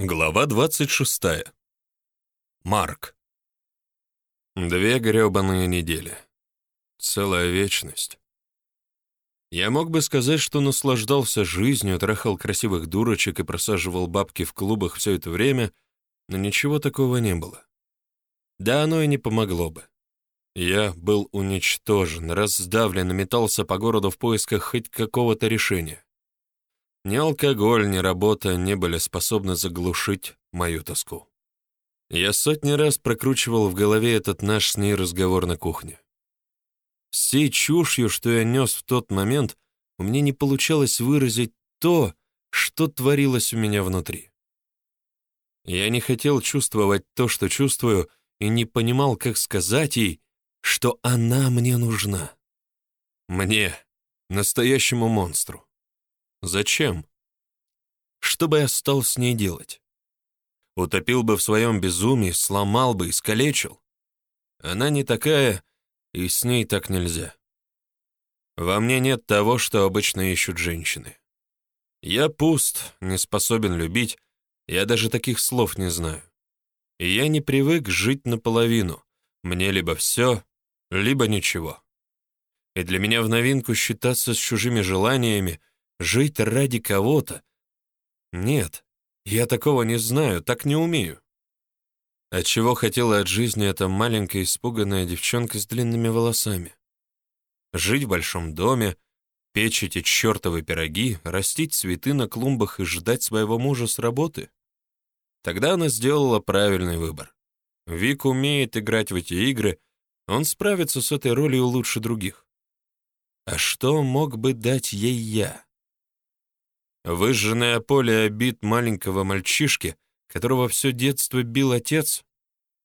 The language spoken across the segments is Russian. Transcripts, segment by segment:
Глава 26. Марк. Две грёбаные недели. Целая вечность. Я мог бы сказать, что наслаждался жизнью, трахал красивых дурочек и просаживал бабки в клубах все это время, но ничего такого не было. Да оно и не помогло бы. Я был уничтожен, раздавлен, метался по городу в поисках хоть какого-то решения. Ни алкоголь, ни работа не были способны заглушить мою тоску. Я сотни раз прокручивал в голове этот наш с ней разговор на кухне. Всей чушью, что я нес в тот момент, у меня не получалось выразить то, что творилось у меня внутри. Я не хотел чувствовать то, что чувствую, и не понимал, как сказать ей, что она мне нужна. Мне, настоящему монстру. Зачем? Что бы я стал с ней делать? Утопил бы в своем безумии, сломал бы, искалечил. Она не такая, и с ней так нельзя. Во мне нет того, что обычно ищут женщины. Я пуст, не способен любить, я даже таких слов не знаю. И я не привык жить наполовину. Мне либо все, либо ничего. И для меня в новинку считаться с чужими желаниями, Жить ради кого-то? Нет, я такого не знаю, так не умею. А чего хотела от жизни эта маленькая испуганная девчонка с длинными волосами? Жить в большом доме, печь эти чертовы пироги, растить цветы на клумбах и ждать своего мужа с работы? Тогда она сделала правильный выбор. Вик умеет играть в эти игры, он справится с этой ролью лучше других. А что мог бы дать ей я? Выжженное поле обид маленького мальчишки, которого все детство бил отец,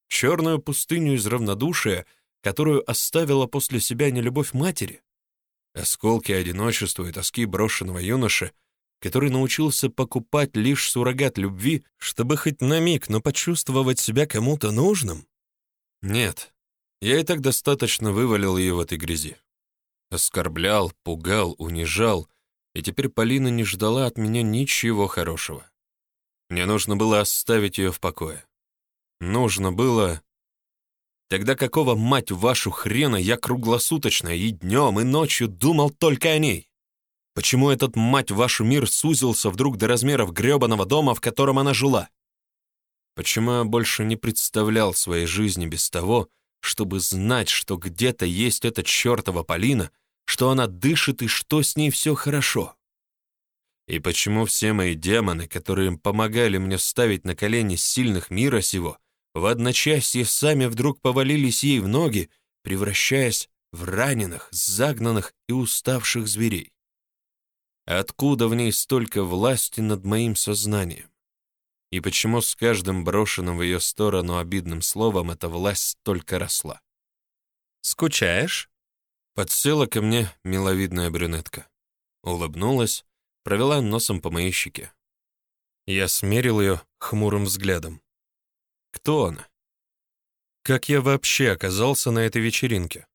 черную пустыню из равнодушия, которую оставила после себя нелюбовь матери, осколки одиночества и тоски брошенного юноши, который научился покупать лишь суррогат любви, чтобы хоть на миг, но почувствовать себя кому-то нужным? Нет, я и так достаточно вывалил ее в этой грязи. Оскорблял, пугал, унижал, и теперь Полина не ждала от меня ничего хорошего. Мне нужно было оставить ее в покое. Нужно было... Тогда какого, мать вашу, хрена, я круглосуточно и днем, и ночью думал только о ней? Почему этот, мать вашу, мир сузился вдруг до размеров грёбаного дома, в котором она жила? Почему я больше не представлял своей жизни без того, чтобы знать, что где-то есть эта чертова Полина — что она дышит и что с ней все хорошо. И почему все мои демоны, которые помогали мне ставить на колени сильных мира сего, в одночасье сами вдруг повалились ей в ноги, превращаясь в раненых, загнанных и уставших зверей? Откуда в ней столько власти над моим сознанием? И почему с каждым брошенным в ее сторону обидным словом эта власть столько росла? «Скучаешь?» Подсела ко мне миловидная брюнетка. Улыбнулась, провела носом по моей щеке. Я смерил ее хмурым взглядом. Кто она? Как я вообще оказался на этой вечеринке?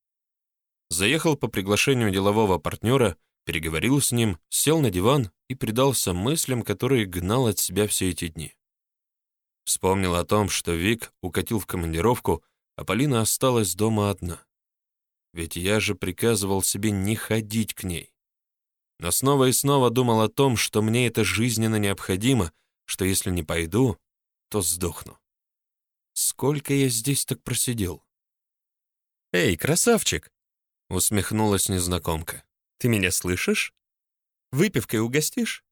Заехал по приглашению делового партнера, переговорил с ним, сел на диван и предался мыслям, которые гнал от себя все эти дни. Вспомнил о том, что Вик укатил в командировку, а Полина осталась дома одна. Ведь я же приказывал себе не ходить к ней. Но снова и снова думал о том, что мне это жизненно необходимо, что если не пойду, то сдохну. Сколько я здесь так просидел? «Эй, красавчик!» — усмехнулась незнакомка. «Ты меня слышишь? Выпивкой угостишь?»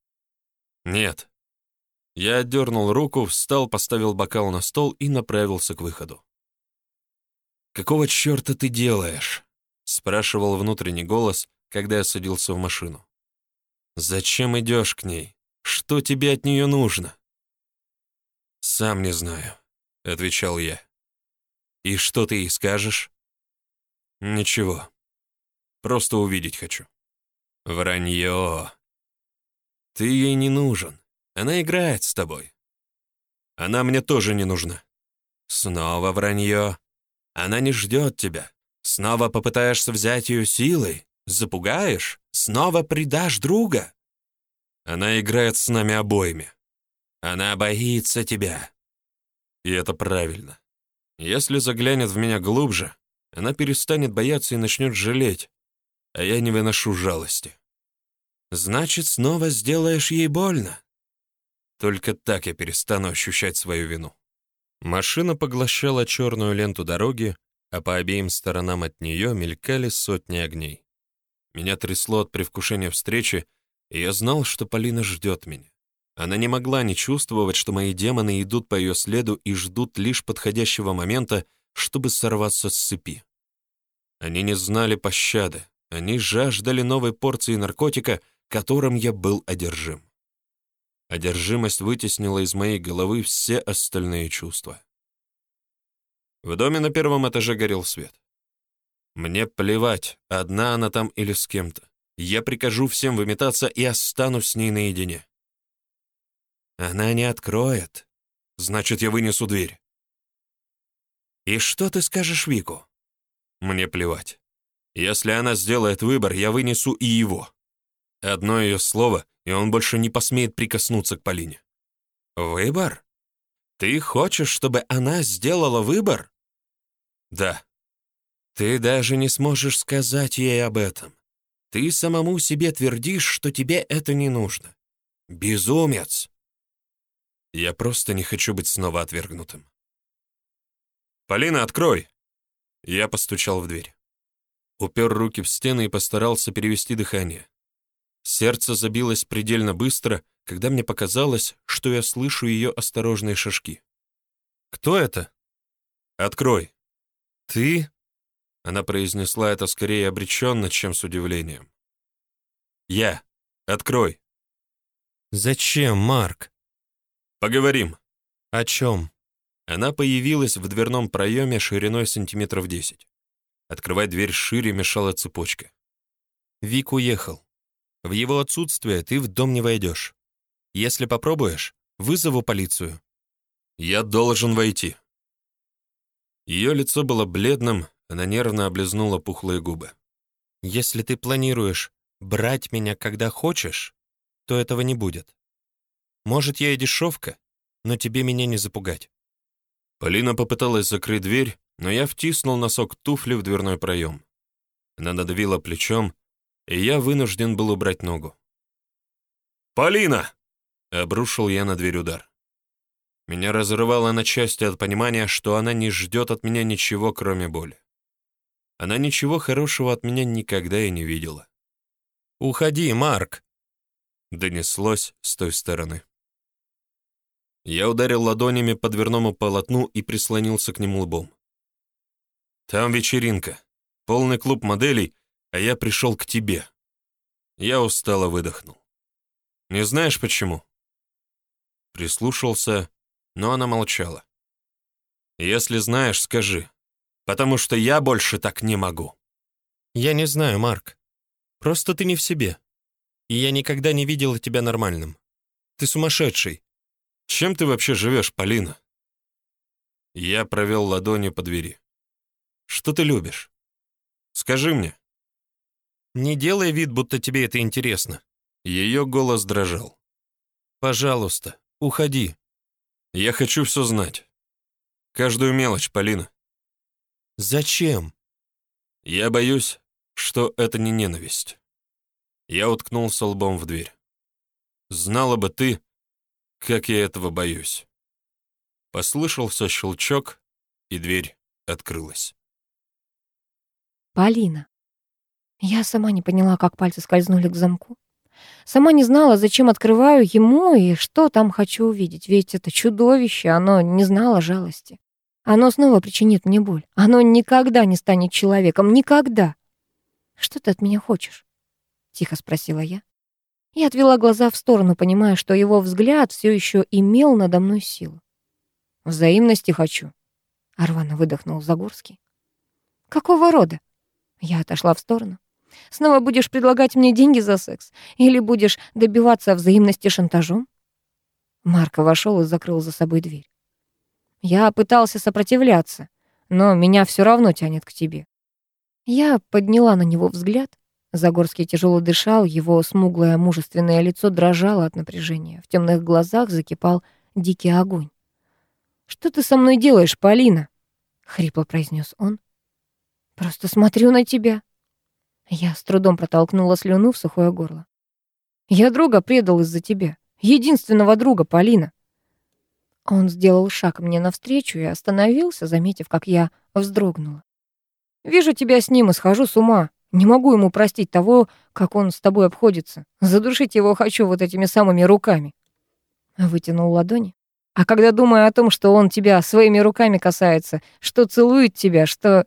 «Нет». Я отдернул руку, встал, поставил бокал на стол и направился к выходу. «Какого черта ты делаешь?» Спрашивал внутренний голос, когда я садился в машину. «Зачем идешь к ней? Что тебе от нее нужно?» «Сам не знаю», — отвечал я. «И что ты ей скажешь?» «Ничего. Просто увидеть хочу». «Вранье. Ты ей не нужен. Она играет с тобой. Она мне тоже не нужна. Снова вранье. Она не ждет тебя. Снова попытаешься взять ее силой? Запугаешь? Снова предашь друга? Она играет с нами обоими. Она боится тебя. И это правильно. Если заглянет в меня глубже, она перестанет бояться и начнет жалеть, а я не выношу жалости. Значит, снова сделаешь ей больно. Только так я перестану ощущать свою вину. Машина поглощала черную ленту дороги, а по обеим сторонам от нее мелькали сотни огней. Меня трясло от привкушения встречи, и я знал, что Полина ждет меня. Она не могла не чувствовать, что мои демоны идут по ее следу и ждут лишь подходящего момента, чтобы сорваться с цепи. Они не знали пощады, они жаждали новой порции наркотика, которым я был одержим. Одержимость вытеснила из моей головы все остальные чувства. В доме на первом этаже горел свет. Мне плевать, одна она там или с кем-то. Я прикажу всем выметаться и останусь с ней наедине. Она не откроет. Значит, я вынесу дверь. И что ты скажешь Вику? Мне плевать. Если она сделает выбор, я вынесу и его. Одно ее слово, и он больше не посмеет прикоснуться к Полине. Выбор? Ты хочешь, чтобы она сделала выбор? Да. Ты даже не сможешь сказать ей об этом. Ты самому себе твердишь, что тебе это не нужно. Безумец. Я просто не хочу быть снова отвергнутым. «Полина, открой!» Я постучал в дверь. Упер руки в стены и постарался перевести дыхание. Сердце забилось предельно быстро, когда мне показалось, что я слышу ее осторожные шажки. «Кто это?» «Открой!» «Ты?» Она произнесла это скорее обреченно, чем с удивлением. «Я. Открой». «Зачем, Марк?» «Поговорим». «О чем?» Она появилась в дверном проеме шириной сантиметров десять. Открывать дверь шире мешала цепочка. Вик уехал. В его отсутствие ты в дом не войдешь. Если попробуешь, вызову полицию. Я должен войти. Ее лицо было бледным, она нервно облизнула пухлые губы. Если ты планируешь брать меня, когда хочешь, то этого не будет. Может, я и дешевка, но тебе меня не запугать. Полина попыталась закрыть дверь, но я втиснул носок туфли в дверной проем. Она надавила плечом, и я вынужден был убрать ногу. «Полина!» — обрушил я на дверь удар. Меня разрывало на части от понимания, что она не ждет от меня ничего, кроме боли. Она ничего хорошего от меня никогда и не видела. «Уходи, Марк!» — донеслось с той стороны. Я ударил ладонями по дверному полотну и прислонился к нему лбом. «Там вечеринка, полный клуб моделей, а я пришел к тебе». Я устало выдохнул. «Не знаешь, почему?» Прислушался, но она молчала. «Если знаешь, скажи, потому что я больше так не могу». «Я не знаю, Марк. Просто ты не в себе. И я никогда не видела тебя нормальным. Ты сумасшедший. Чем ты вообще живешь, Полина?» Я провел ладонью по двери. «Что ты любишь? Скажи мне». «Не делай вид, будто тебе это интересно». Ее голос дрожал. «Пожалуйста, уходи. Я хочу все знать. Каждую мелочь, Полина». «Зачем?» «Я боюсь, что это не ненависть». Я уткнулся лбом в дверь. «Знала бы ты, как я этого боюсь. Послышался щелчок, и дверь открылась. Полина. Я сама не поняла, как пальцы скользнули к замку. Сама не знала, зачем открываю ему и что там хочу увидеть, ведь это чудовище, оно не знало жалости. Оно снова причинит мне боль. Оно никогда не станет человеком, никогда. «Что ты от меня хочешь?» — тихо спросила я. Я отвела глаза в сторону, понимая, что его взгляд все еще имел надо мной силу. «Взаимности хочу», — Арвана выдохнул Загорский. «Какого рода?» Я отошла в сторону. «Снова будешь предлагать мне деньги за секс? Или будешь добиваться взаимности шантажом?» Марко вошел и закрыл за собой дверь. Я пытался сопротивляться, но меня все равно тянет к тебе. Я подняла на него взгляд. Загорский тяжело дышал, его смуглое мужественное лицо дрожало от напряжения. В темных глазах закипал дикий огонь. «Что ты со мной делаешь, Полина?» — хрипло произнес он. «Просто смотрю на тебя». Я с трудом протолкнула слюну в сухое горло. «Я друга предал из-за тебя. Единственного друга, Полина». Он сделал шаг мне навстречу и остановился, заметив, как я вздрогнула. «Вижу тебя с ним и схожу с ума. Не могу ему простить того, как он с тобой обходится. Задушить его хочу вот этими самыми руками». Вытянул ладони. А когда думаю о том, что он тебя своими руками касается, что целует тебя, что...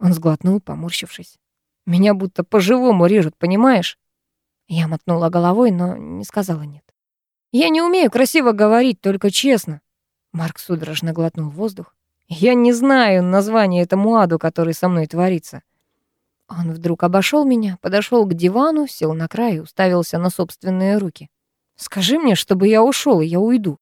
Он сглотнул, поморщившись. Меня будто по-живому режут, понимаешь? Я мотнула головой, но не сказала нет. Я не умею красиво говорить, только честно. Марк судорожно глотнул воздух. Я не знаю название этому аду, который со мной творится. Он вдруг обошел меня, подошел к дивану, сел на край и уставился на собственные руки. «Скажи мне, чтобы я ушел, и я уйду».